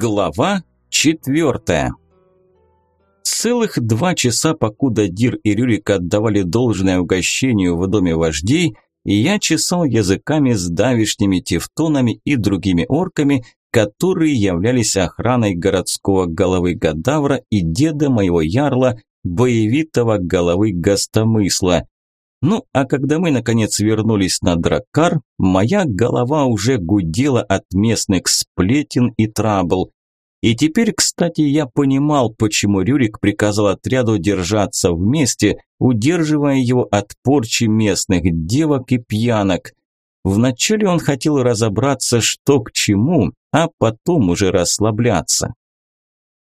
Глава четвертая. Целых два часа, покуда Дир и Рюрик отдавали должное угощению в доме вождей, я чесал языками с давешними тевтонами и другими орками, которые являлись охраной городского головы Гадавра и деда моего ярла, боевитого головы Гостомысла. Ну, а когда мы наконец вернулись на Драккар, моя голова уже гудела от местных сплетен и трабл. И теперь, кстати, я понимал, почему Рюрик приказал отряду держаться вместе, удерживая его от порчи местных девок и пьянок. Вначале он хотел разобраться, что к чему, а потом уже расслабляться.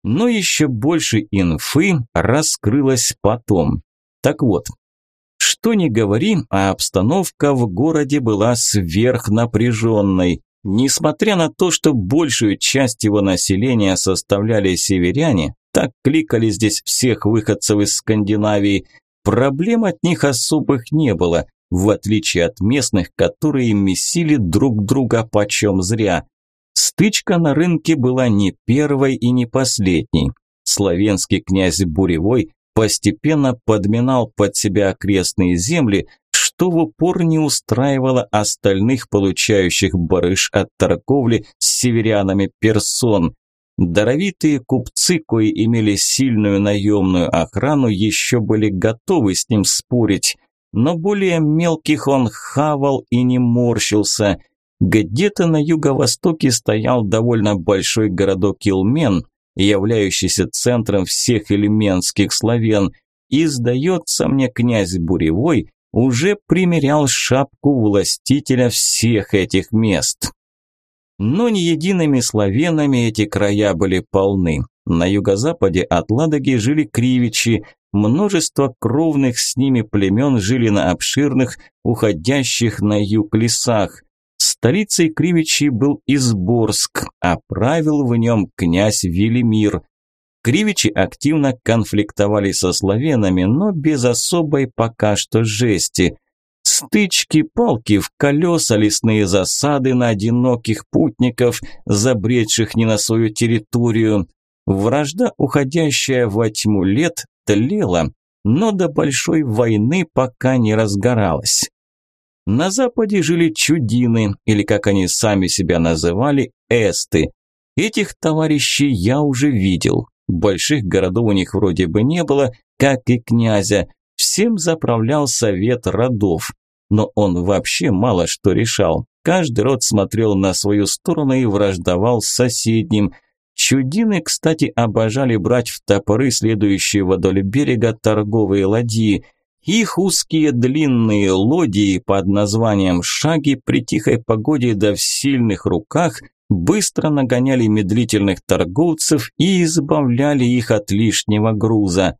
Но еще больше инфы раскрылось потом. Так вот, что ни говори, а обстановка в городе была сверхнапряженной. Несмотря на то, что большую часть его населения составляли северяне, так кликали здесь всех выходцев из Скандинавии, проблем от них особых не было, в отличие от местных, которые месили друг друга почем зря. Стычка на рынке была не первой и не последней. Славянский князь Буревой постепенно подминал под себя окрестные земли, что в упор не устраивало остальных получающих барыш от торговли с северянами персон. Даровитые купцы, кои имели сильную наемную охрану, еще были готовы с ним спорить, но более мелких он хавал и не морщился. Где-то на юго-востоке стоял довольно большой городок Илмен, являющийся центром всех элеменских славян, и, сдается мне, князь Буревой уже примерял шапку властителя всех этих мест. Но не едиными славянами эти края были полны. На юго-западе от Ладоги жили кривичи, множество кровных с ними племен жили на обширных, уходящих на юг лесах. Столицей Кривичи был Изборск, а правил в нем князь Велимир. Кривичи активно конфликтовали со славянами, но без особой пока что жести. Стычки, палки в колеса, лесные засады на одиноких путников, забредших не на свою территорию. Вражда, уходящая во тьму лет, тлела, но до большой войны пока не разгоралась. На западе жили чудины, или как они сами себя называли, эсты. Этих товарищей я уже видел. Больших городов у них вроде бы не было, как и князя. Всем заправлял совет родов. Но он вообще мало что решал. Каждый род смотрел на свою сторону и враждовал с соседним. Чудины, кстати, обожали брать в топоры следующие вдоль берега торговые ладьи – их узкие длинные лодии под названием «шаги» при тихой погоде да в сильных руках быстро нагоняли медлительных торговцев и избавляли их от лишнего груза.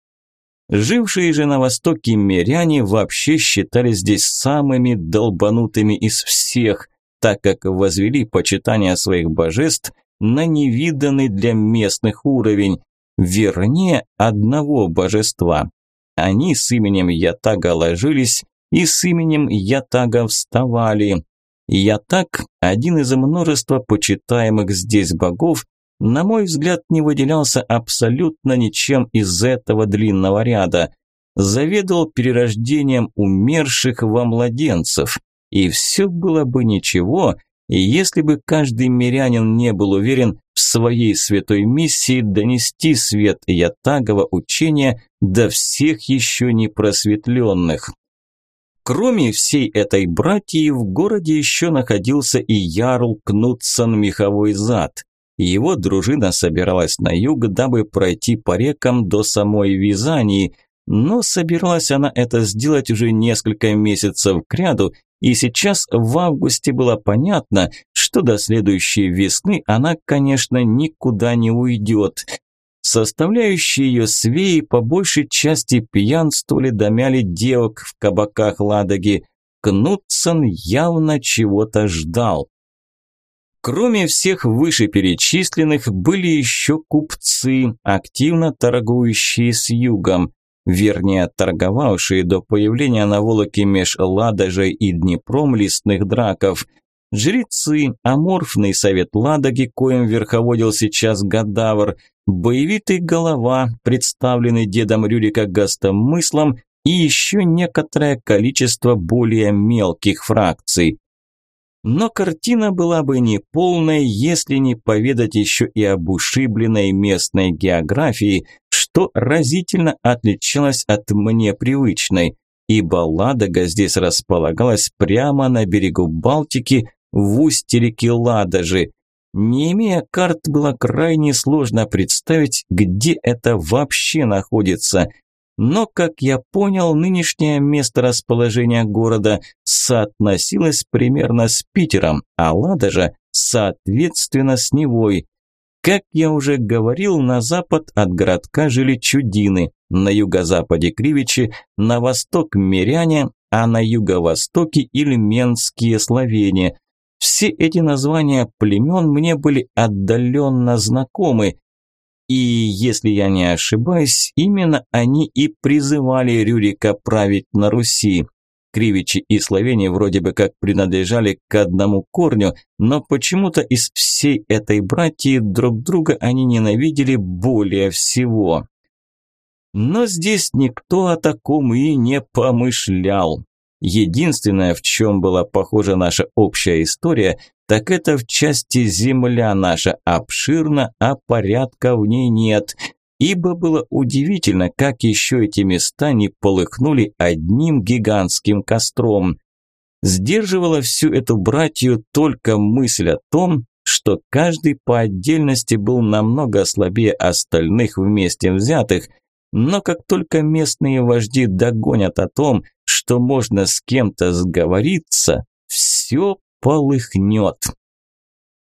Жившие же на востоке миряне вообще считали здесь самыми долбанутыми из всех, так как возвели почитание своих божеств на невиданный для местных уровень, вернее, одного божества. Они с именем Ятага ложились и с именем Ятага вставали. Ятаг, один из множества почитаемых здесь богов, на мой взгляд, не выделялся абсолютно ничем из этого длинного ряда. Заведовал перерождением умерших во младенцев. И все было бы ничего, если бы каждый мирянин не был уверен в своей святой миссии донести свет Ятагова учения до всех еще не просветленных. Кроме всей этой братьи, в городе еще находился и Ярл Кнутсон Меховой Зад. Его дружина собиралась на юг, дабы пройти по рекам до самой Визании, но собиралась она это сделать уже несколько месяцев кряду, и сейчас в августе было понятно, что до следующей весны она, конечно, никуда не уйдет. Составляющие ее свеи по большей части пьянствовали, домяли девок в кабаках Ладоги. Кнутсон явно чего-то ждал. Кроме всех вышеперечисленных, были еще купцы, активно торгующие с югом вернее торговавшие до появления на Волоке меж Ладожей и Днепром лесных драков. Жрецы, аморфный совет Ладоги, коим верховодил сейчас Гадавр, боевитый голова, представленный дедом Рюрика гостомыслом, и еще некоторое количество более мелких фракций. Но картина была бы неполной, если не поведать еще и об ушибленной местной географии, что разительно отличалось от мне привычной, ибо Ладога здесь располагалась прямо на берегу Балтики, в устье реки Ладожи. Не имея карт, было крайне сложно представить, где это вообще находится – но, как я понял, нынешнее место расположения города соотносилось примерно с Питером, а Ладожа, соответственно, с Невой. Как я уже говорил, на запад от городка жили чудины, на юго-западе кривичи, на восток миряне, а на юго-востоке ильменские словения. Все эти названия племен мне были отдаленно знакомы, и, если я не ошибаюсь, именно они и призывали Рюрика править на Руси. Кривичи и Словении вроде бы как принадлежали к одному корню, но почему-то из всей этой братьи друг друга они ненавидели более всего. Но здесь никто о таком и не помышлял. Единственное, в чем была похожа наша общая история, так это в части земля наша обширна, а порядка в ней нет. Ибо было удивительно, как еще эти места не полыхнули одним гигантским костром. Сдерживала всю эту братью только мысль о том, что каждый по отдельности был намного слабее остальных вместе взятых, но как только местные вожди догонят о том, что можно с кем-то сговориться, все полыхнет.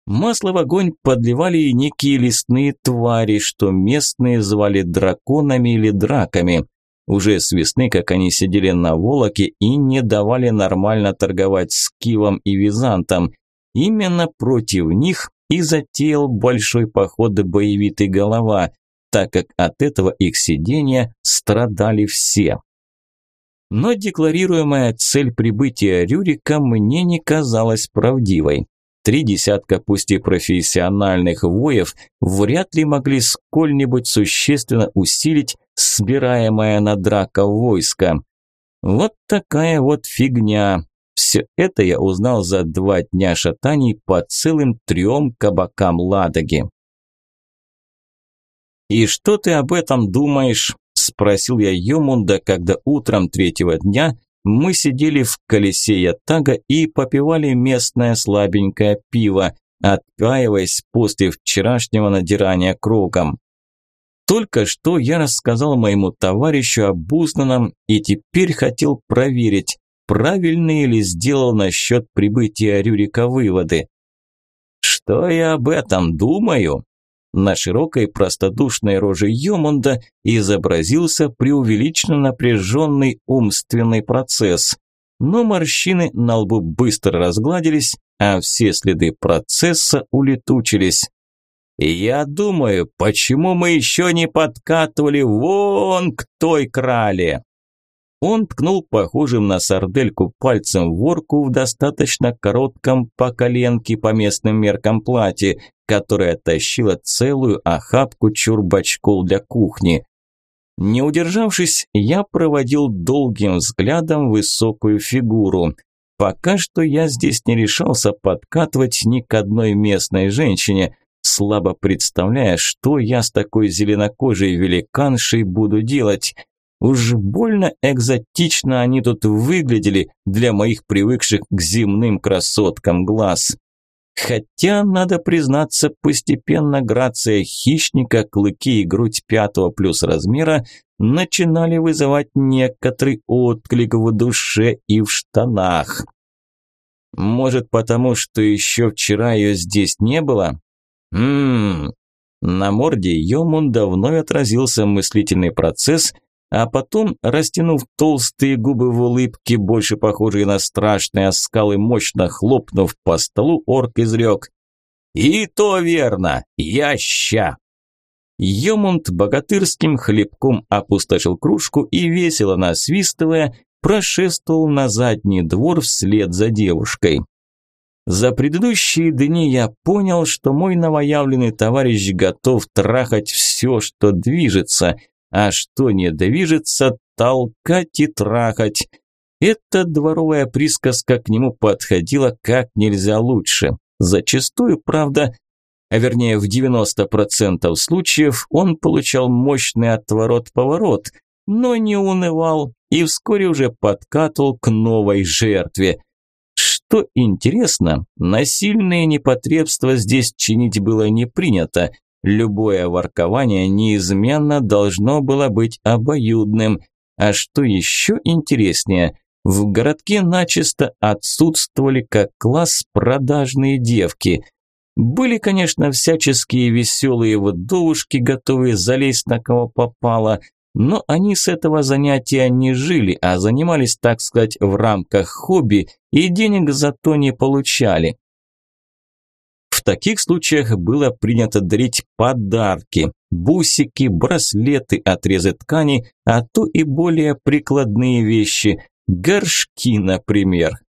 Масло в огонь подливали и некие лесные твари, что местные звали драконами или драками. Уже с весны, как они сидели на Волоке и не давали нормально торговать с Кивом и Византом. Именно против них и затеял большой поход боевитый голова, так как от этого их сидения страдали все. Но декларируемая цель прибытия Рюрика мне не казалась правдивой. Три десятка пусть и профессиональных воев вряд ли могли сколь-нибудь существенно усилить собираемое на драка войско. Вот такая вот фигня. Все это я узнал за два дня шатаний по целым трем кабакам Ладоги. «И что ты об этом думаешь?» Спросил я Йомунда, когда утром третьего дня мы сидели в колесе Ятага и попивали местное слабенькое пиво, откаиваясь после вчерашнего надирания кругом. Только что я рассказал моему товарищу об узнанном и теперь хотел проверить, правильные ли сделал насчет прибытия Рюрика выводы. «Что я об этом думаю?» На широкой простодушной роже Йомунда изобразился преувеличенно напряженный умственный процесс. Но морщины на лбу быстро разгладились, а все следы процесса улетучились. «Я думаю, почему мы еще не подкатывали вон к той крале?» Он ткнул похожим на сардельку пальцем ворку в достаточно коротком по коленке по местным меркам платье, которая тащила целую охапку чурбачков для кухни. Не удержавшись, я проводил долгим взглядом высокую фигуру. Пока что я здесь не решался подкатывать ни к одной местной женщине, слабо представляя, что я с такой зеленокожей великаншей буду делать. Уж больно экзотично они тут выглядели для моих привыкших к земным красоткам глаз. Хотя, надо признаться, постепенно грация хищника, клыки и грудь пятого плюс размера начинали вызывать некоторый отклик в душе и в штанах. Может, потому что еще вчера ее здесь не было? Ммм, на морде Йомунда вновь отразился мыслительный процесс – а потом, растянув толстые губы в улыбке, больше похожие на страшные оскалы, мощно хлопнув по столу, орк изрек. «И то верно! Я ща!» Йомунд богатырским хлебком опустошил кружку и, весело насвистывая, прошествовал на задний двор вслед за девушкой. За предыдущие дни я понял, что мой новоявленный товарищ готов трахать все, что движется, а что не движется, толкать и трахать. Эта дворовая присказка к нему подходила как нельзя лучше. Зачастую, правда, а вернее в 90% случаев он получал мощный отворот-поворот, но не унывал и вскоре уже подкатывал к новой жертве. Что интересно, насильные непотребства здесь чинить было не принято. Любое воркование неизменно должно было быть обоюдным. А что еще интереснее, в городке начисто отсутствовали как класс продажные девки. Были, конечно, всяческие веселые вдовушки, готовые залезть на кого попало – но они с этого занятия не жили, а занимались, так сказать, в рамках хобби и денег зато не получали. Таких случаях было принято дарить подарки – бусики, браслеты, отрезы ткани, а то и более прикладные вещи – горшки, например.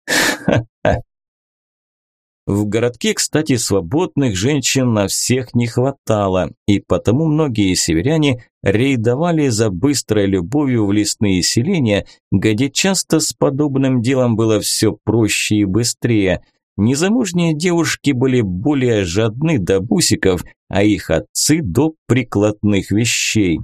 В городке, кстати, свободных женщин на всех не хватало, и потому многие северяне рейдовали за быстрой любовью в лесные селения, где часто с подобным делом было все проще и быстрее. Незамужние девушки были более жадны до бусиков, а их отцы до прикладных вещей.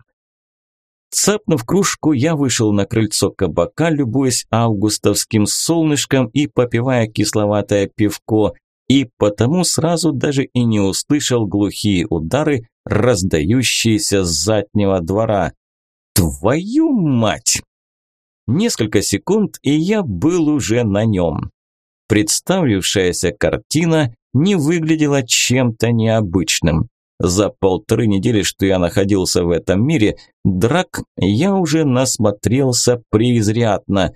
Цапнув кружку, я вышел на крыльцо кабака, любуясь августовским солнышком и попивая кисловатое пивко, и потому сразу даже и не услышал глухие удары, раздающиеся с заднего двора. Твою мать! Несколько секунд, и я был уже на нем. Представившаяся картина не выглядела чем-то необычным. За полторы недели, что я находился в этом мире, драк я уже насмотрелся преизрядно.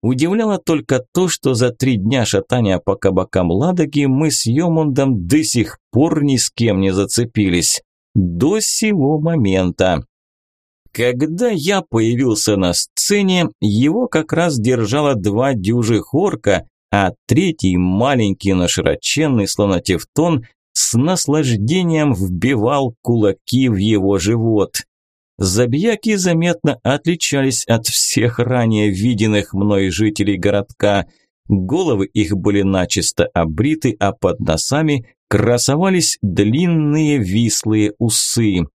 Удивляло только то, что за три дня шатания по кабакам Ладоги мы с Йомундом до сих пор ни с кем не зацепились. До сего момента. Когда я появился на сцене, его как раз держало два дюжих орка, а третий, маленький, но широченный, словно тефтон, с наслаждением вбивал кулаки в его живот. Забияки заметно отличались от всех ранее виденных мной жителей городка. Головы их были начисто обриты, а под носами красовались длинные вислые усы.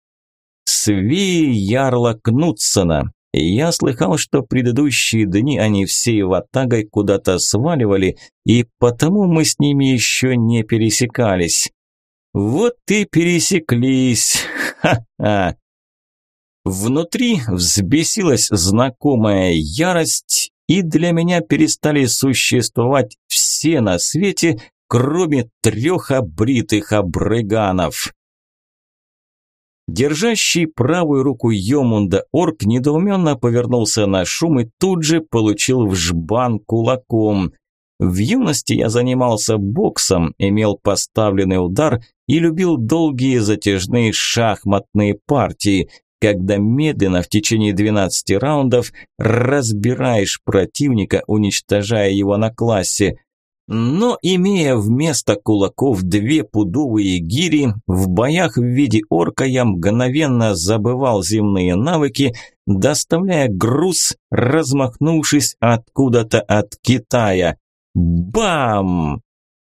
Свеи Ярла Кнутсона. Я слыхал, что предыдущие дни они всей ватагой куда-то сваливали, и потому мы с ними еще не пересекались. Вот и пересеклись. Ха-ха. Внутри взбесилась знакомая ярость, и для меня перестали существовать все на свете, кроме трех обритых обрыганов. Держащий правую руку Йомунда орк недоуменно повернулся на шум и тут же получил в жбан кулаком. В юности я занимался боксом, имел поставленный удар и любил долгие затяжные шахматные партии – когда медленно в течение 12 раундов разбираешь противника, уничтожая его на классе. Но имея вместо кулаков две пудовые гири, в боях в виде орка я мгновенно забывал земные навыки, доставляя груз, размахнувшись откуда-то от Китая. Бам!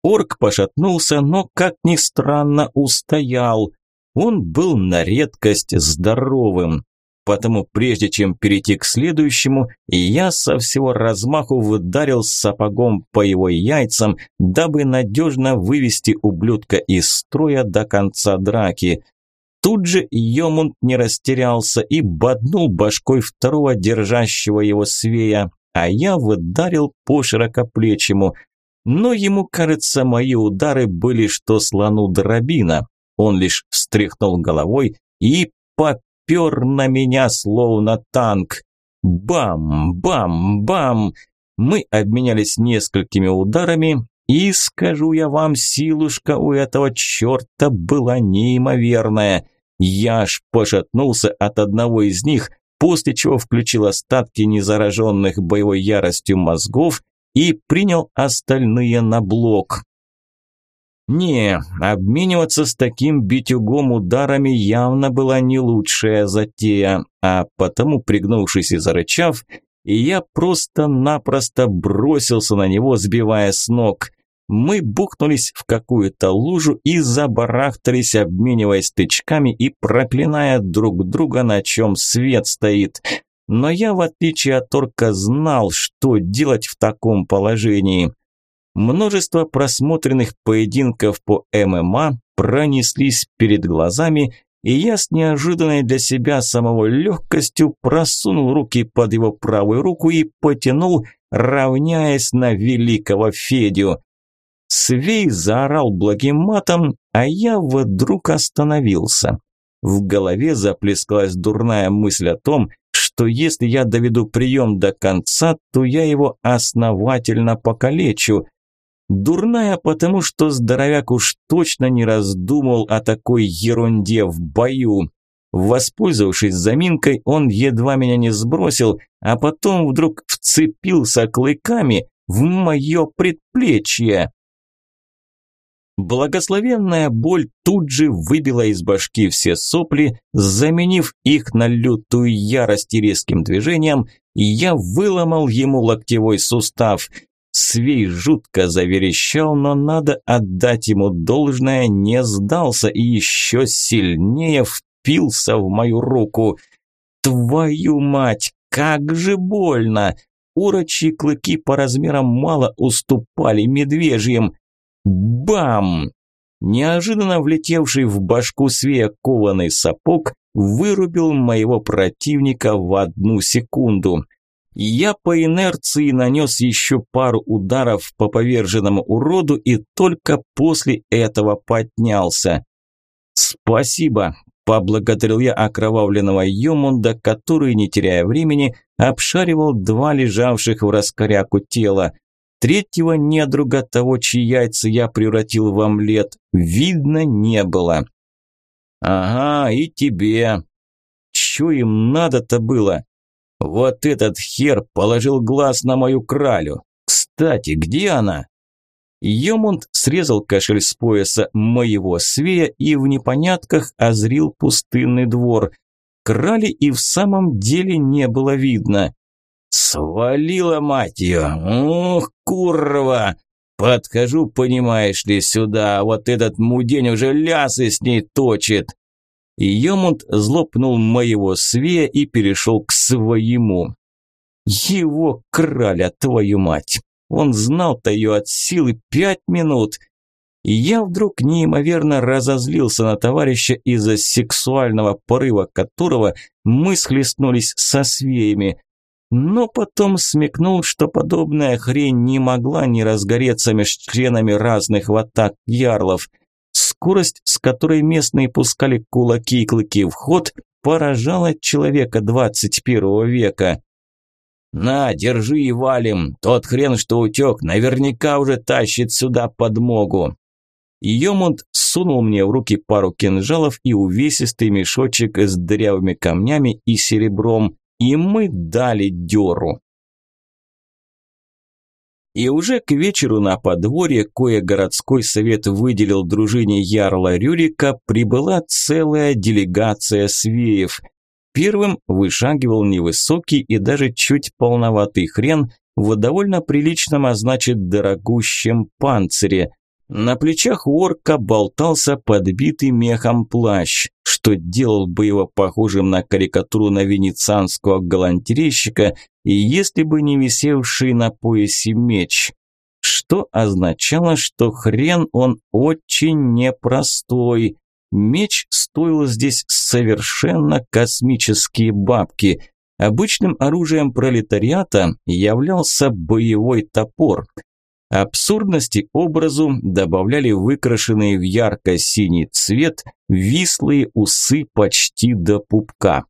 Орк пошатнулся, но, как ни странно, устоял. Он был на редкость здоровым. Потому прежде чем перейти к следующему, я со всего размаху ударил сапогом по его яйцам, дабы надежно вывести ублюдка из строя до конца драки. Тут же Йомунд не растерялся и боднул башкой второго держащего его свея, а я ударил по широкоплечему. Но ему, кажется, мои удары были что слону дробина. Он лишь встряхнул головой и попер на меня, словно танк. Бам, бам, бам! Мы обменялись несколькими ударами, и, скажу я вам, силушка у этого черта была неимоверная. Я аж пошатнулся от одного из них, после чего включил остатки незараженных боевой яростью мозгов и принял остальные на блок. Не, обмениваться с таким битюгом ударами явно была не лучшая затея, а потому, пригнувшись и зарычав, я просто-напросто бросился на него, сбивая с ног. Мы бухнулись в какую-то лужу и забарахтались, обмениваясь тычками и проклиная друг друга, на чем свет стоит. Но я, в отличие от орка, знал, что делать в таком положении. Множество просмотренных поединков по ММА пронеслись перед глазами, и я с неожиданной для себя самого легкостью просунул руки под его правую руку и потянул, равняясь на великого Федю. Свей заорал благим матом, а я вдруг остановился. В голове заплескалась дурная мысль о том, что если я доведу прием до конца, то я его основательно покалечу. Дурная, потому что здоровяк уж точно не раздумывал о такой ерунде в бою. Воспользовавшись заминкой, он едва меня не сбросил, а потом вдруг вцепился клыками в мое предплечье. Благословенная боль тут же выбила из башки все сопли, заменив их на лютую ярость и резким движением, я выломал ему локтевой сустав. Свей жутко заверещал, но надо отдать ему должное, не сдался и еще сильнее впился в мою руку. «Твою мать, как же больно!» Урочьи клыки по размерам мало уступали медвежьим. Бам! Неожиданно влетевший в башку Свея кованый сапог вырубил моего противника в одну секунду. Я по инерции нанес еще пару ударов по поверженному уроду и только после этого поднялся. «Спасибо», – поблагодарил я окровавленного Йомунда, который, не теряя времени, обшаривал два лежавших в раскоряку тела. Третьего недруга того, чьи яйца я превратил в омлет, видно не было. «Ага, и тебе. Чё им надо-то было? Вот этот хер положил глаз на мою кралю. Кстати, где она?» Йомунд срезал кошель с пояса моего свея и в непонятках озрил пустынный двор. Крали и в самом деле не было видно. Свалила мать ее! Ух, курва! Подхожу, понимаешь ли, сюда, вот этот мудень уже лясы с ней точит. Йомунд злопнул моего свея и перешел к своему. Его краля, твою мать! Он знал-то ее от силы пять минут. И я вдруг неимоверно разозлился на товарища из-за сексуального порыва которого мы схлестнулись со свеями но потом смекнул, что подобная хрень не могла не разгореться меж членами разных в атак ярлов. Скорость, с которой местные пускали кулаки и клыки в ход, поражала человека 21 века. «На, держи и валим! Тот хрен, что утек, наверняка уже тащит сюда подмогу!» Йомунд сунул мне в руки пару кинжалов и увесистый мешочек с дырявыми камнями и серебром, и мы дали дёру. И уже к вечеру на подворье, кое городской совет выделил дружине Ярла Рюрика, прибыла целая делегация свеев. Первым вышагивал невысокий и даже чуть полноватый хрен в довольно приличном, а значит дорогущем панцире. На плечах орка болтался подбитый мехом плащ, что делал бы его похожим на карикатуру на венецианского галантерейщика, и если бы не висевший на поясе меч, что означало, что хрен он очень непростой. Меч стоил здесь совершенно космические бабки. Обычным оружием пролетариата являлся боевой топор – Абсурдности образу добавляли выкрашенные в ярко-синий цвет вислые усы почти до пупка.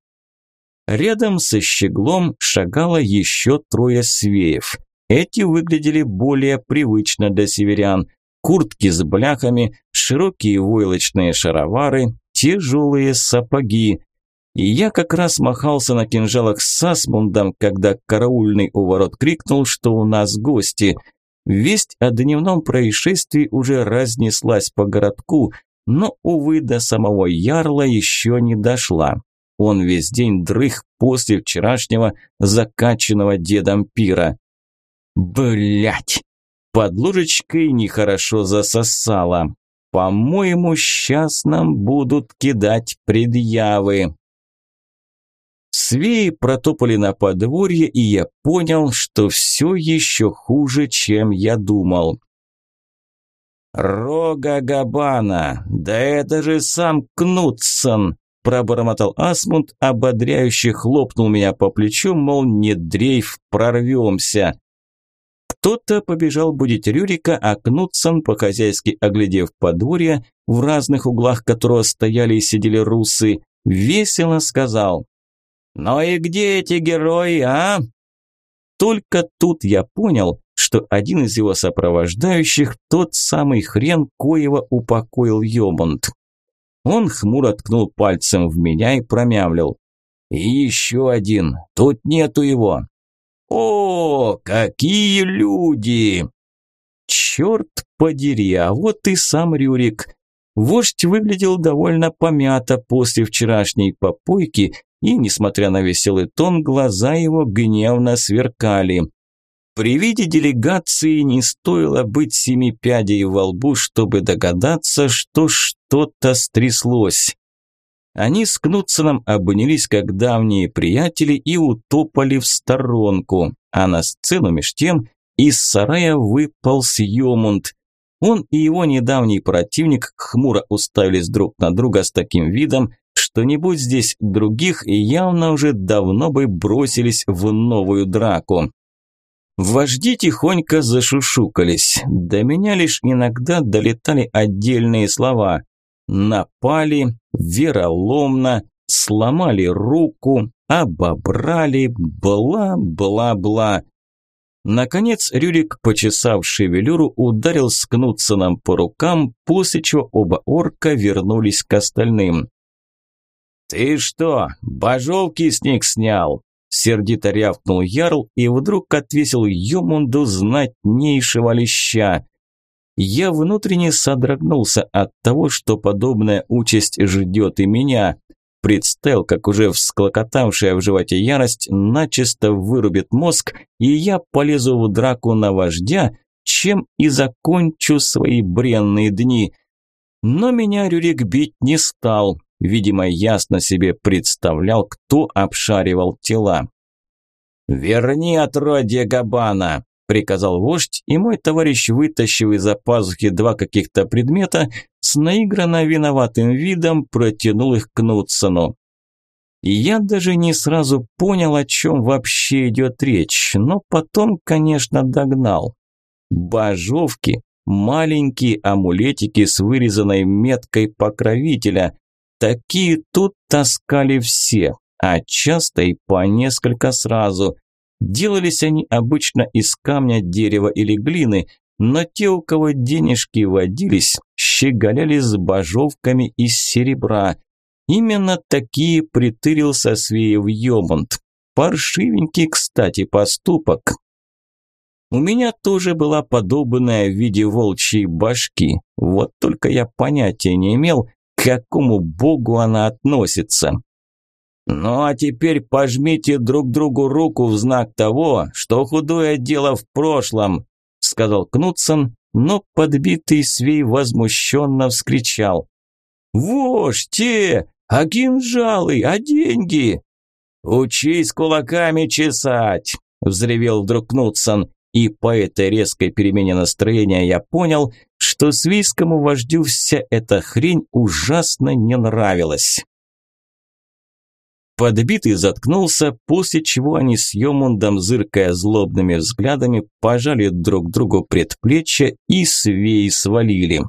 Рядом со щеглом шагало еще трое свеев. Эти выглядели более привычно для северян. Куртки с бляхами, широкие войлочные шаровары, тяжелые сапоги. И я как раз махался на кинжалах с Асмундом, когда караульный у ворот крикнул, что у нас гости – Весть о дневном происшествии уже разнеслась по городку, но, увы, до самого Ярла еще не дошла. Он весь день дрых после вчерашнего закачанного дедом пира. Блять! Под ложечкой нехорошо засосало. По-моему, сейчас нам будут кидать предъявы. Свеи протопали на подворье, и я понял, что все еще хуже, чем я думал. «Рога Габана! Да это же сам Кнутсон!» Пробормотал Асмунд, ободряюще хлопнул меня по плечу, мол, не дрейф, прорвемся. Кто-то побежал будить Рюрика, а Кнутсон, по-хозяйски оглядев подворье, в разных углах которого стояли и сидели русы, весело сказал «Ну и где эти герои, а?» Только тут я понял, что один из его сопровождающих тот самый хрен, коего упокоил Йомунд. Он хмуро ткнул пальцем в меня и промямлил. «И еще один, тут нету его». «О, какие люди!» «Черт подери, а вот и сам Рюрик». Вождь выглядел довольно помято после вчерашней попойки и, несмотря на веселый тон, глаза его гневно сверкали. При виде делегации не стоило быть семи пядей во лбу, чтобы догадаться, что что-то стряслось. Они с Кнутсоном обнялись как давние приятели и утопали в сторонку, а на сцену меж тем из сарая выпал Сьомунд. Он и его недавний противник хмуро уставились друг на друга с таким видом, что не будь здесь других, явно уже давно бы бросились в новую драку. Вожди тихонько зашушукались. До меня лишь иногда долетали отдельные слова. Напали, вероломно, сломали руку, обобрали, бла-бла-бла. Наконец Рюрик, почесав шевелюру, ударил с Кнутсоном по рукам, после чего оба орка вернулись к остальным. «Ты что, божовки с них снял?» Сердито рявкнул Ярл и вдруг отвесил Йомунду знатнейшего леща. Я внутренне содрогнулся от того, что подобная участь ждет и меня. Представил, как уже всклокотавшая в животе ярость начисто вырубит мозг, и я полезу в драку на вождя, чем и закончу свои бренные дни. Но меня Рюрик бить не стал, видимо, ясно себе представлял, кто обшаривал тела. «Верни отродье Габана!» – приказал вождь, и мой товарищ, вытащив из-за пазухи два каких-то предмета, с наигранно виноватым видом протянул их к Нутсону. Я даже не сразу понял, о чем вообще идет речь, но потом, конечно, догнал. Божовки – маленькие амулетики с вырезанной меткой покровителя. Такие тут таскали все, а часто и по несколько сразу. Делались они обычно из камня, дерева или глины, но те, у кого денежки водились, щеголяли с божовками из серебра. Именно такие притырился Свеев Йомунд. Паршивенький, кстати, поступок. У меня тоже была подобная в виде волчьей башки, вот только я понятия не имел, какому богу она относится. Ну а теперь пожмите друг другу руку в знак того, что худое дело в прошлом, сказал Кнутсон, но подбитый свей возмущенно вскричал. «Вождь, а кинжалы, а деньги?» «Учись кулаками чесать!» – взревел вдруг Кнутсон. И по этой резкой перемене настроения я понял, что свийскому вождю вся эта хрень ужасно не нравилась. Подбитый заткнулся, после чего они с Йомундом, зыркая злобными взглядами, пожали друг другу предплечья и свей свалили.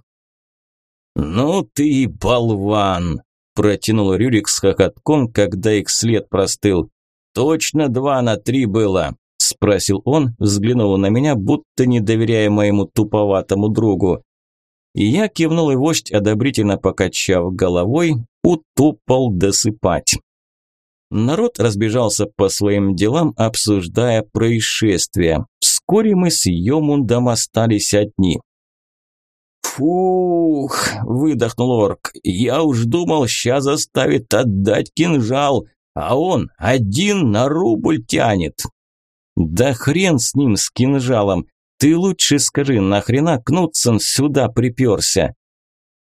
«Ну ты болван!» – протянул Рюрик с хохотком, когда их след простыл. «Точно два на три было!» – спросил он, взглянув на меня, будто не доверяя моему туповатому другу. И я кивнул, и вождь, одобрительно покачав головой, утопал досыпать. Народ разбежался по своим делам, обсуждая происшествие. Вскоре мы с Йомундом остались одни. «Фух!» – выдохнул орк. «Я уж думал, ща заставит отдать кинжал, а он один на рубль тянет». «Да хрен с ним, с кинжалом! Ты лучше скажи, нахрена Кнутсон сюда приперся?»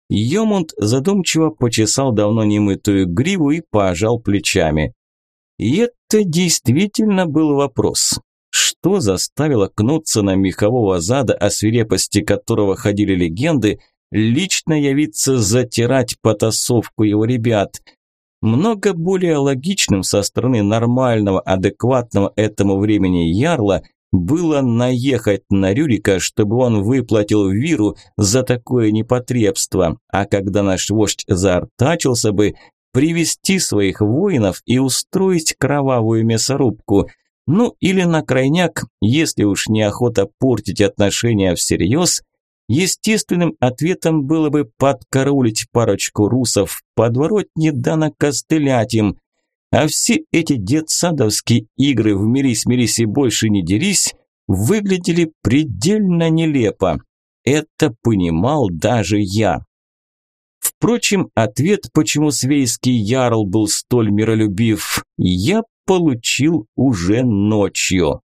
Йомунд задумчиво почесал давно немытую гриву и пожал плечами. И это действительно был вопрос. Что заставило Кнутсона мехового зада, о свирепости которого ходили легенды, лично явиться затирать потасовку его ребят? Много более логичным со стороны нормального, адекватного этому времени ярла было наехать на Рюрика, чтобы он выплатил Виру за такое непотребство, а когда наш вождь заортачился бы, привести своих воинов и устроить кровавую мясорубку. Ну или на крайняк, если уж неохота портить отношения всерьез, естественным ответом было бы подкараулить парочку русов в подворотне да накостылять им – а все эти детсадовские игры в «Мирись, мирись и больше не дерись» выглядели предельно нелепо. Это понимал даже я. Впрочем, ответ, почему свейский ярл был столь миролюбив, я получил уже ночью.